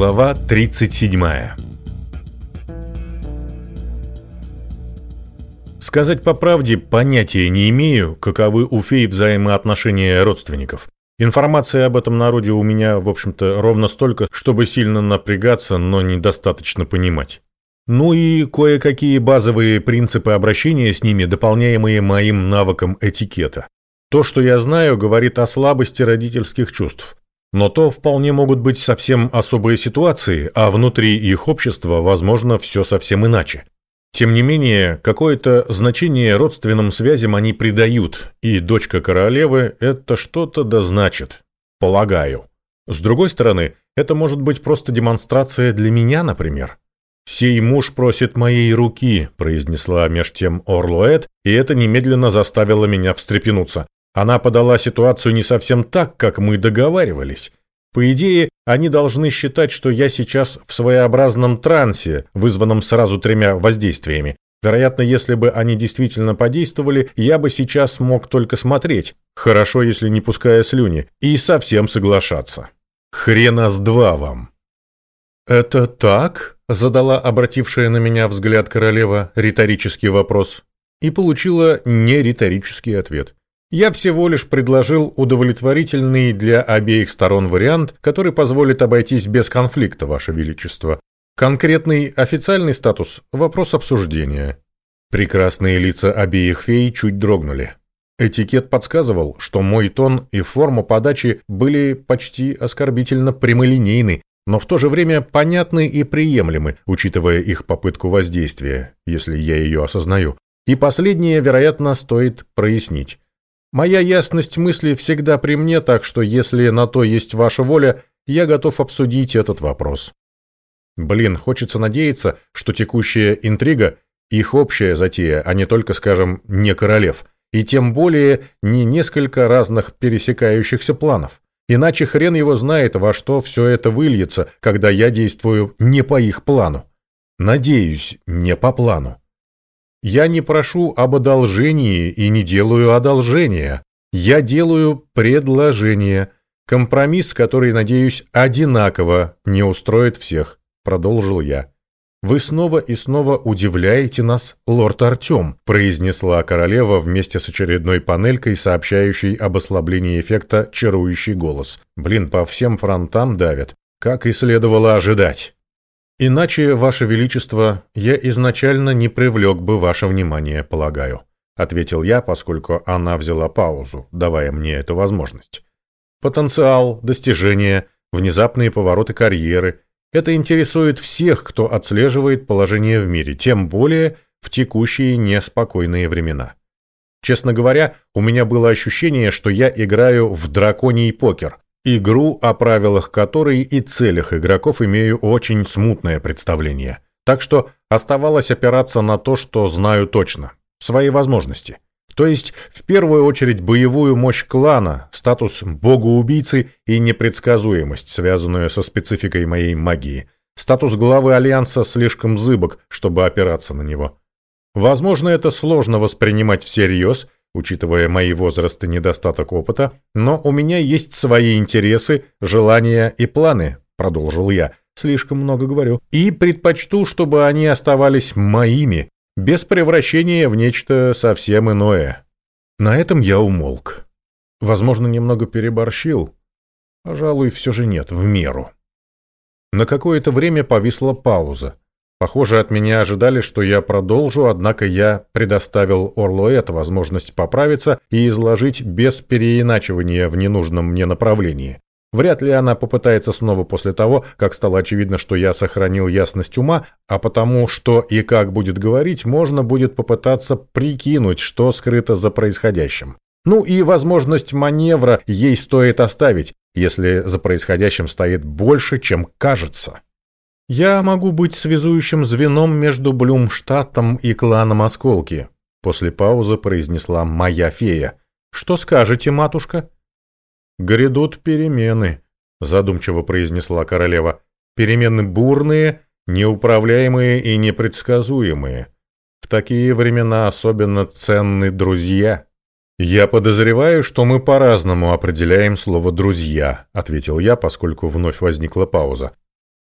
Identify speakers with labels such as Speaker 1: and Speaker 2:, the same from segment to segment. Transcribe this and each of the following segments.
Speaker 1: Глава 37 Сказать по правде, понятия не имею, каковы у фей взаимоотношения родственников. Информации об этом народе у меня, в общем-то, ровно столько, чтобы сильно напрягаться, но недостаточно понимать. Ну и кое-какие базовые принципы обращения с ними, дополняемые моим навыком этикета. То, что я знаю, говорит о слабости родительских чувств. Но то вполне могут быть совсем особые ситуации, а внутри их общества, возможно, все совсем иначе. Тем не менее, какое-то значение родственным связям они придают, и дочка королевы это что-то да значит. Полагаю. С другой стороны, это может быть просто демонстрация для меня, например. «Сей муж просит моей руки», – произнесла меж тем Орлуэт, и это немедленно заставило меня встрепенуться. Она подала ситуацию не совсем так, как мы договаривались. По идее, они должны считать, что я сейчас в своеобразном трансе, вызванном сразу тремя воздействиями. Вероятно, если бы они действительно подействовали, я бы сейчас мог только смотреть, хорошо, если не пуская слюни, и совсем соглашаться. Хрена с два вам. «Это так?» – задала обратившая на меня взгляд королева риторический вопрос и получила нериторический ответ. Я всего лишь предложил удовлетворительный для обеих сторон вариант, который позволит обойтись без конфликта, Ваше Величество. Конкретный официальный статус – вопрос обсуждения. Прекрасные лица обеих фей чуть дрогнули. Этикет подсказывал, что мой тон и форма подачи были почти оскорбительно прямолинейны, но в то же время понятны и приемлемы, учитывая их попытку воздействия, если я ее осознаю. И последнее, вероятно, стоит прояснить. Моя ясность мысли всегда при мне, так что если на то есть ваша воля, я готов обсудить этот вопрос. Блин, хочется надеяться, что текущая интрига – их общая затея, а не только, скажем, не королев, и тем более не несколько разных пересекающихся планов. Иначе хрен его знает, во что все это выльется, когда я действую не по их плану. Надеюсь, не по плану. Я не прошу об одолжении и не делаю одолжения. Я делаю предложение. Компромисс, который, надеюсь, одинаково не устроит всех, продолжил я. «Вы снова и снова удивляете нас, лорд Артем», произнесла королева вместе с очередной панелькой, сообщающей об ослаблении эффекта чарующий голос. «Блин, по всем фронтам давят. Как и следовало ожидать». «Иначе, Ваше Величество, я изначально не привлек бы ваше внимание, полагаю», ответил я, поскольку она взяла паузу, давая мне эту возможность. «Потенциал, достижения, внезапные повороты карьеры – это интересует всех, кто отслеживает положение в мире, тем более в текущие неспокойные времена. Честно говоря, у меня было ощущение, что я играю в драконий покер, Игру, о правилах которой и целях игроков имею очень смутное представление. Так что оставалось опираться на то, что знаю точно. Свои возможности. То есть, в первую очередь, боевую мощь клана, статус бога-убийцы и непредсказуемость, связанную со спецификой моей магии. Статус главы Альянса слишком зыбок, чтобы опираться на него. Возможно, это сложно воспринимать всерьез – учитывая мои возраст и недостаток опыта, но у меня есть свои интересы, желания и планы, продолжил я. Слишком много говорю. И предпочту, чтобы они оставались моими, без превращения в нечто совсем иное. На этом я умолк. Возможно, немного переборщил. Пожалуй, все же нет, в меру. На какое-то время повисла пауза. Похоже, от меня ожидали, что я продолжу, однако я предоставил Орлуэт возможность поправиться и изложить без переиначивания в ненужном мне направлении. Вряд ли она попытается снова после того, как стало очевидно, что я сохранил ясность ума, а потому, что и как будет говорить, можно будет попытаться прикинуть, что скрыто за происходящим. Ну и возможность маневра ей стоит оставить, если за происходящим стоит больше, чем кажется. «Я могу быть связующим звеном между Блюмштадтом и кланом Осколки», после паузы произнесла моя фея. «Что скажете, матушка?» «Грядут перемены», задумчиво произнесла королева. «Перемены бурные, неуправляемые и непредсказуемые. В такие времена особенно ценны друзья». «Я подозреваю, что мы по-разному определяем слово «друзья», — ответил я, поскольку вновь возникла пауза.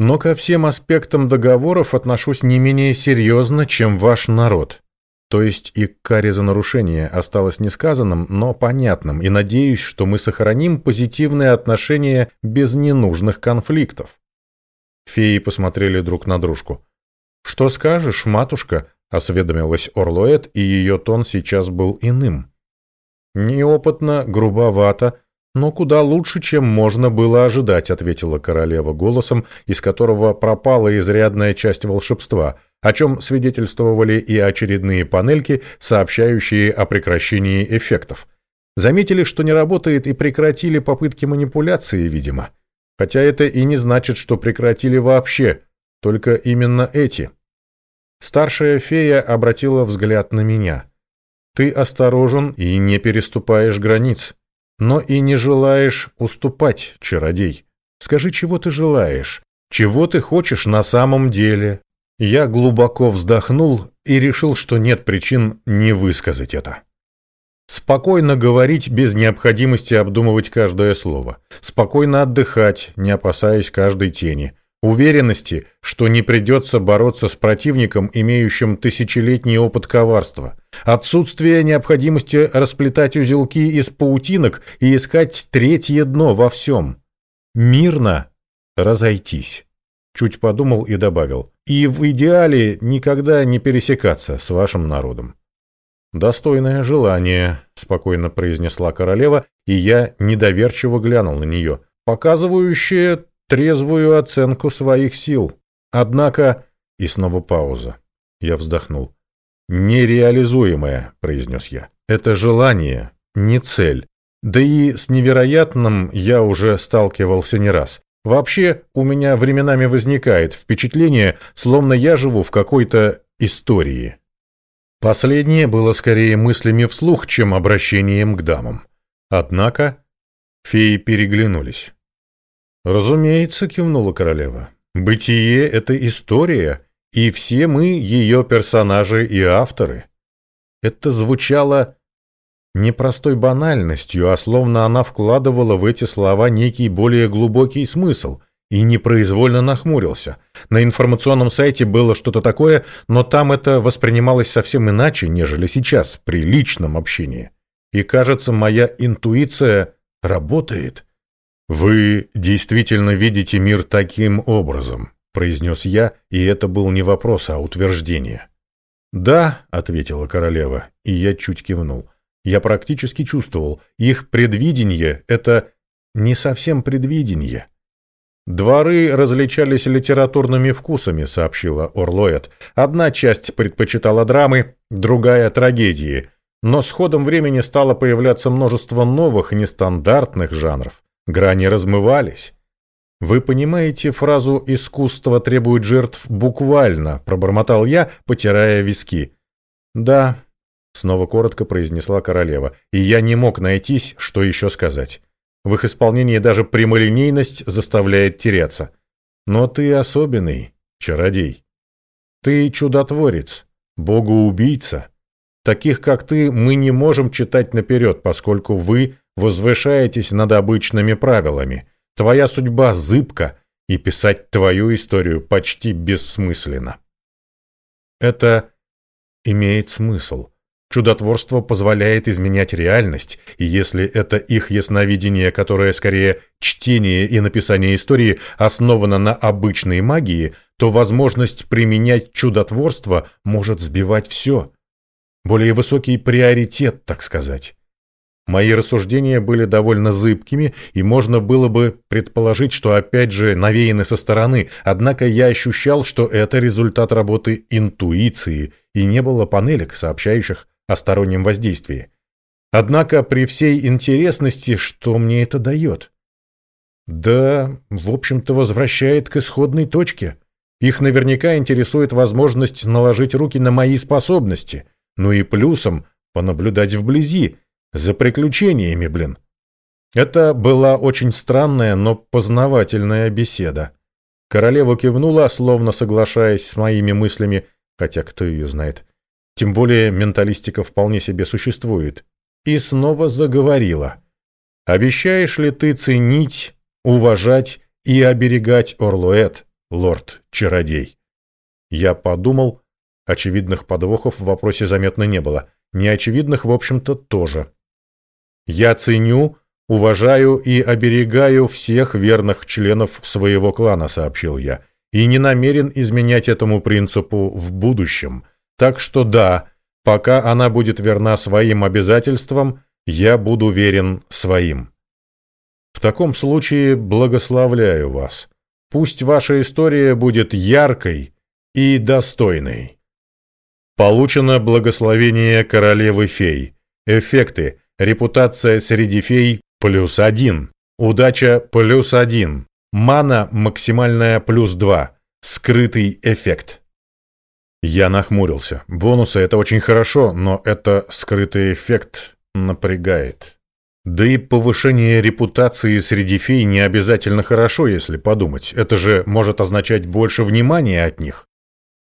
Speaker 1: Но ко всем аспектам договоров отношусь не менее серьезно, чем ваш народ. То есть и каре за нарушение осталось несказанным, но понятным, и надеюсь, что мы сохраним позитивные отношения без ненужных конфликтов. Феи посмотрели друг на дружку. «Что скажешь, матушка?» — осведомилась Орлоэт, и ее тон сейчас был иным. «Неопытно, грубовато, но куда лучше, чем можно было ожидать», — ответила королева голосом, из которого пропала изрядная часть волшебства — о чем свидетельствовали и очередные панельки, сообщающие о прекращении эффектов. Заметили, что не работает и прекратили попытки манипуляции, видимо. Хотя это и не значит, что прекратили вообще, только именно эти. Старшая фея обратила взгляд на меня. «Ты осторожен и не переступаешь границ, но и не желаешь уступать, чародей. Скажи, чего ты желаешь? Чего ты хочешь на самом деле?» Я глубоко вздохнул и решил, что нет причин не высказать это. Спокойно говорить без необходимости обдумывать каждое слово. Спокойно отдыхать, не опасаясь каждой тени. Уверенности, что не придется бороться с противником, имеющим тысячелетний опыт коварства. Отсутствие необходимости расплетать узелки из паутинок и искать третье дно во всем. Мирно разойтись. Чуть подумал и добавил и в идеале никогда не пересекаться с вашим народом. «Достойное желание», — спокойно произнесла королева, и я недоверчиво глянул на нее, показывающее трезвую оценку своих сил. Однако... И снова пауза. Я вздохнул. «Нереализуемое», — произнес я. «Это желание, не цель. Да и с невероятным я уже сталкивался не раз. Вообще, у меня временами возникает впечатление, словно я живу в какой-то истории. Последнее было скорее мыслями вслух, чем обращением к дамам. Однако феи переглянулись. «Разумеется», — кивнула королева, — «бытие — это история, и все мы ее персонажи и авторы». Это звучало не простой банальностью, а словно она вкладывала в эти слова некий более глубокий смысл и непроизвольно нахмурился. На информационном сайте было что-то такое, но там это воспринималось совсем иначе, нежели сейчас, при личном общении. И кажется, моя интуиция работает. «Вы действительно видите мир таким образом», — произнес я, и это был не вопрос, а утверждение. «Да», — ответила королева, и я чуть кивнул. Я практически чувствовал, их предвидение — это не совсем предвидение. «Дворы различались литературными вкусами», — сообщила Орлоэт. «Одна часть предпочитала драмы, другая — трагедии. Но с ходом времени стало появляться множество новых, нестандартных жанров. Грани размывались». «Вы понимаете фразу «искусство требует жертв» буквально», — пробормотал я, потирая виски. «Да, Снова коротко произнесла королева, и я не мог найтись, что еще сказать. В их исполнении даже прямолинейность заставляет теряться. Но ты особенный, чародей. Ты чудотворец, богоубийца. Таких, как ты, мы не можем читать наперед, поскольку вы возвышаетесь над обычными правилами. Твоя судьба зыбка, и писать твою историю почти бессмысленно. Это имеет смысл. Чудотворство позволяет изменять реальность, и если это их ясновидение, которое скорее чтение и написание истории, основано на обычной магии, то возможность применять чудотворство может сбивать все. Более высокий приоритет, так сказать. Мои рассуждения были довольно зыбкими, и можно было бы предположить, что опять же навеяны со стороны, однако я ощущал, что это результат работы интуиции, и не было панелек, сообщающих о стороннем воздействии. Однако при всей интересности, что мне это дает? Да, в общем-то, возвращает к исходной точке. Их наверняка интересует возможность наложить руки на мои способности, ну и плюсом понаблюдать вблизи, за приключениями, блин. Это была очень странная, но познавательная беседа. Королева кивнула, словно соглашаясь с моими мыслями, хотя кто ее знает. Тем более менталистика вполне себе существует. И снова заговорила. «Обещаешь ли ты ценить, уважать и оберегать Орлуэт, лорд-чародей. Я подумал, очевидных подвохов в вопросе заметно не было. Неочевидных, в общем-то, тоже. Я ценю, уважаю и оберегаю всех верных членов своего клана, сообщил я, и не намерен изменять этому принципу в будущем. Так что да, пока она будет верна своим обязательствам, я буду верен своим. В таком случае благословляю вас. Пусть ваша история будет яркой и достойной. Получено благословение королевы фей. Эффекты. Репутация среди фей плюс один. Удача плюс один. Мана максимальная плюс два. Скрытый эффект. Я нахмурился. Бонусы это очень хорошо, но это скрытый эффект напрягает. Да и повышение репутации среди фей не обязательно хорошо, если подумать. Это же может означать больше внимания от них.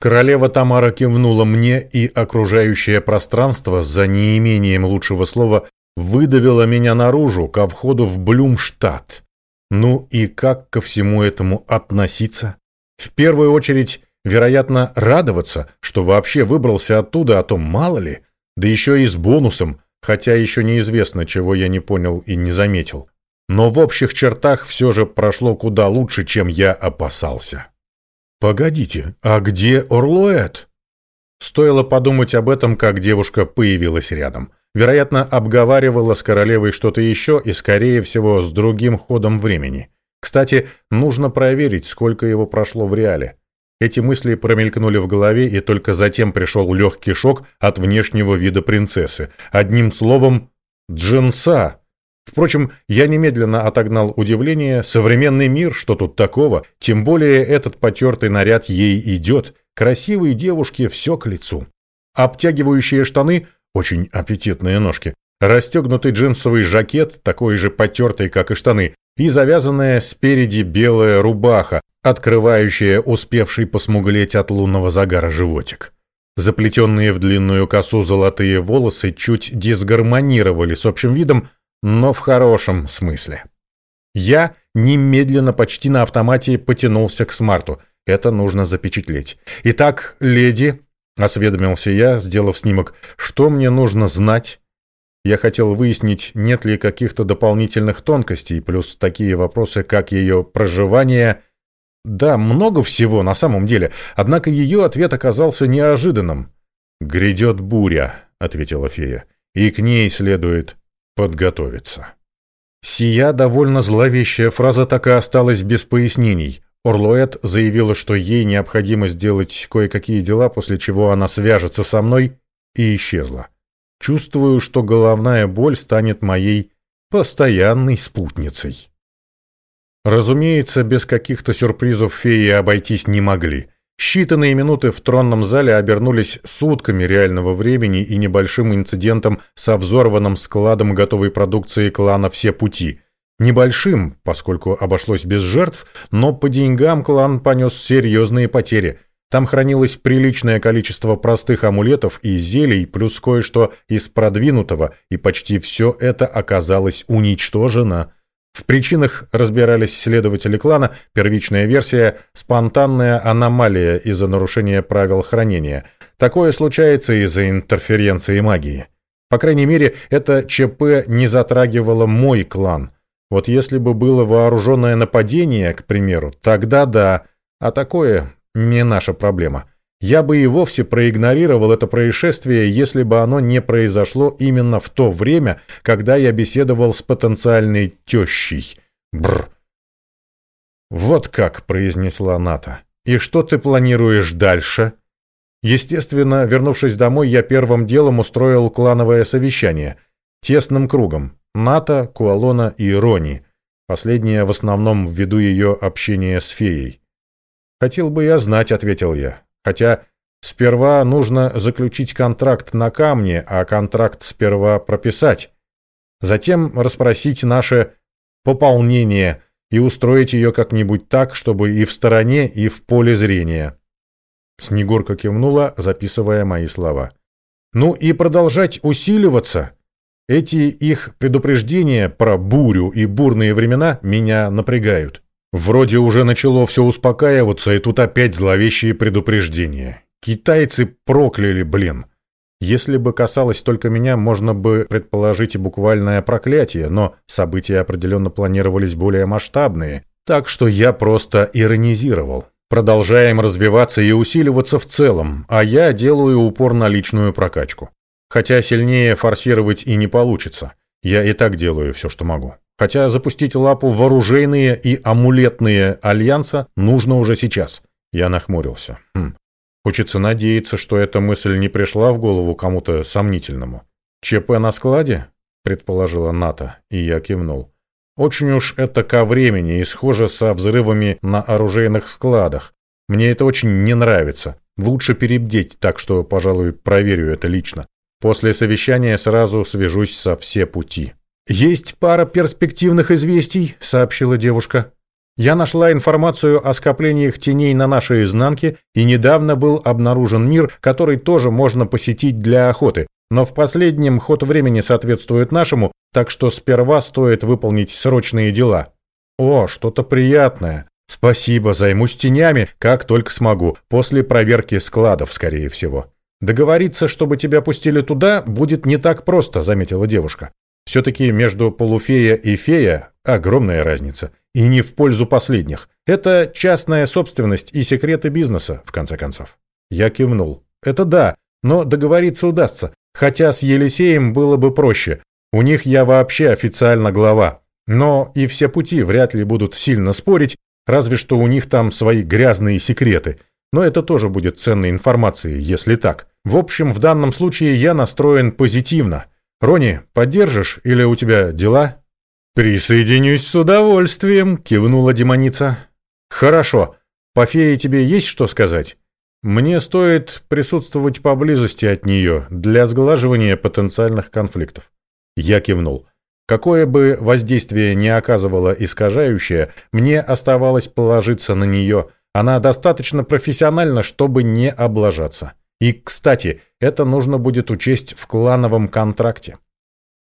Speaker 1: Королева Тамара кивнула мне, и окружающее пространство, за неимением лучшего слова, выдавило меня наружу, ко входу в Блюмштадт. Ну и как ко всему этому относиться? В первую очередь, вероятно, радоваться, что вообще выбрался оттуда, а то мало ли, да еще и с бонусом, хотя еще неизвестно, чего я не понял и не заметил. Но в общих чертах все же прошло куда лучше, чем я опасался. «Погодите, а где Орлуэт?» Стоило подумать об этом, как девушка появилась рядом. Вероятно, обговаривала с королевой что-то еще и, скорее всего, с другим ходом времени. Кстати, нужно проверить, сколько его прошло в реале. Эти мысли промелькнули в голове, и только затем пришел легкий шок от внешнего вида принцессы. Одним словом, джинса. Впрочем, я немедленно отогнал удивление. Современный мир, что тут такого? Тем более этот потертый наряд ей идет. Красивые девушки все к лицу. Обтягивающие штаны, очень аппетитные ножки. Расстегнутый джинсовый жакет, такой же потертый, как и штаны, и завязанная спереди белая рубаха, открывающая успевший посмуглеть от лунного загара животик. Заплетенные в длинную косу золотые волосы чуть дисгармонировали с общим видом, но в хорошем смысле. Я немедленно почти на автомате потянулся к смарту. Это нужно запечатлеть. Итак, леди, осведомился я, сделав снимок, что мне нужно знать? Я хотел выяснить, нет ли каких-то дополнительных тонкостей, плюс такие вопросы, как ее проживание. Да, много всего на самом деле, однако ее ответ оказался неожиданным. «Грядет буря», — ответила фея, — «и к ней следует подготовиться. Сия довольно зловещая фраза так и осталась без пояснений. Орлоэт заявила, что ей необходимо сделать кое-какие дела, после чего она свяжется со мной, и исчезла. Чувствую, что головная боль станет моей постоянной спутницей. Разумеется, без каких-то сюрпризов феи обойтись не могли. Считанные минуты в тронном зале обернулись сутками реального времени и небольшим инцидентом со взорванным складом готовой продукции клана «Все пути». Небольшим, поскольку обошлось без жертв, но по деньгам клан понес серьезные потери. Там хранилось приличное количество простых амулетов и зелий, плюс кое-что из продвинутого, и почти все это оказалось уничтожено. В причинах разбирались следователи клана, первичная версия – спонтанная аномалия из-за нарушения правил хранения. Такое случается из-за интерференции магии. По крайней мере, это ЧП не затрагивало мой клан. Вот если бы было вооруженное нападение, к примеру, тогда да, а такое не наша проблема. Я бы и вовсе проигнорировал это происшествие, если бы оно не произошло именно в то время, когда я беседовал с потенциальной тещей. Бр. «Вот как», — произнесла Ната. «И что ты планируешь дальше?» Естественно, вернувшись домой, я первым делом устроил клановое совещание. Тесным кругом. Ната, Куалона и Рони. Последняя в основном ввиду ее общения с феей. «Хотел бы я знать», — ответил я. Хотя сперва нужно заключить контракт на камне, а контракт сперва прописать. Затем расспросить наше пополнение и устроить ее как-нибудь так, чтобы и в стороне, и в поле зрения. Снегурка кивнула, записывая мои слова. Ну и продолжать усиливаться. Эти их предупреждения про бурю и бурные времена меня напрягают. Вроде уже начало все успокаиваться, и тут опять зловещие предупреждения. Китайцы прокляли, блин. Если бы касалось только меня, можно бы предположить и буквальное проклятие, но события определенно планировались более масштабные, так что я просто иронизировал. Продолжаем развиваться и усиливаться в целом, а я делаю упор на личную прокачку. Хотя сильнее форсировать и не получится. Я и так делаю все, что могу. Хотя запустить лапу в оружейные и амулетные альянса нужно уже сейчас. Я нахмурился. Хм. Хочется надеяться, что эта мысль не пришла в голову кому-то сомнительному. «ЧП на складе?» — предположила Ната, и я кивнул. «Очень уж это ко времени и схоже со взрывами на оружейных складах. Мне это очень не нравится. Лучше перебдеть, так что, пожалуй, проверю это лично. После совещания сразу свяжусь со все пути». «Есть пара перспективных известий», — сообщила девушка. Я нашла информацию о скоплениях теней на нашей изнанке, и недавно был обнаружен мир, который тоже можно посетить для охоты. Но в последнем ход времени соответствует нашему, так что сперва стоит выполнить срочные дела. О, что-то приятное. Спасибо, займусь тенями, как только смогу, после проверки складов, скорее всего. Договориться, чтобы тебя пустили туда, будет не так просто, заметила девушка. Все-таки между полуфея и фея огромная разница и не в пользу последних. Это частная собственность и секреты бизнеса, в конце концов. Я кивнул. Это да, но договориться удастся. Хотя с Елисеем было бы проще. У них я вообще официально глава. Но и все пути вряд ли будут сильно спорить, разве что у них там свои грязные секреты. Но это тоже будет ценной информацией, если так. В общем, в данном случае я настроен позитивно. Рони, поддержишь или у тебя дела? «Присоединюсь с удовольствием», — кивнула демоница. «Хорошо. По фее тебе есть что сказать? Мне стоит присутствовать поблизости от нее для сглаживания потенциальных конфликтов». Я кивнул. Какое бы воздействие ни оказывало искажающее, мне оставалось положиться на нее. Она достаточно профессиональна, чтобы не облажаться. И, кстати, это нужно будет учесть в клановом контракте.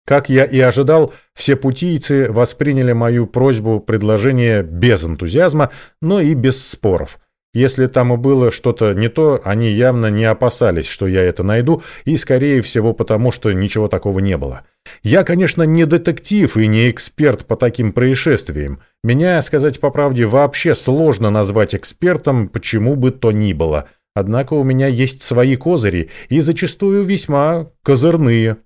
Speaker 1: Как я и ожидал, все путийцы восприняли мою просьбу предложение без энтузиазма, но и без споров. Если там и было что-то не то, они явно не опасались, что я это найду, и, скорее всего, потому что ничего такого не было. Я, конечно, не детектив и не эксперт по таким происшествиям. Меня, сказать по правде, вообще сложно назвать экспертом, почему бы то ни было. Однако у меня есть свои козыри, и зачастую весьма козырные.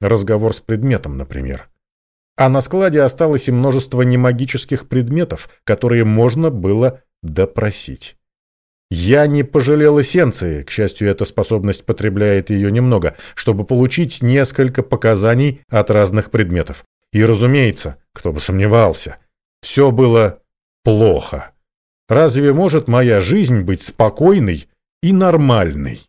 Speaker 1: Разговор с предметом, например. А на складе осталось и множество немагических предметов, которые можно было допросить. Я не пожалел эссенции, к счастью, эта способность потребляет ее немного, чтобы получить несколько показаний от разных предметов. И, разумеется, кто бы сомневался, все было плохо. Разве может моя жизнь быть спокойной и нормальной?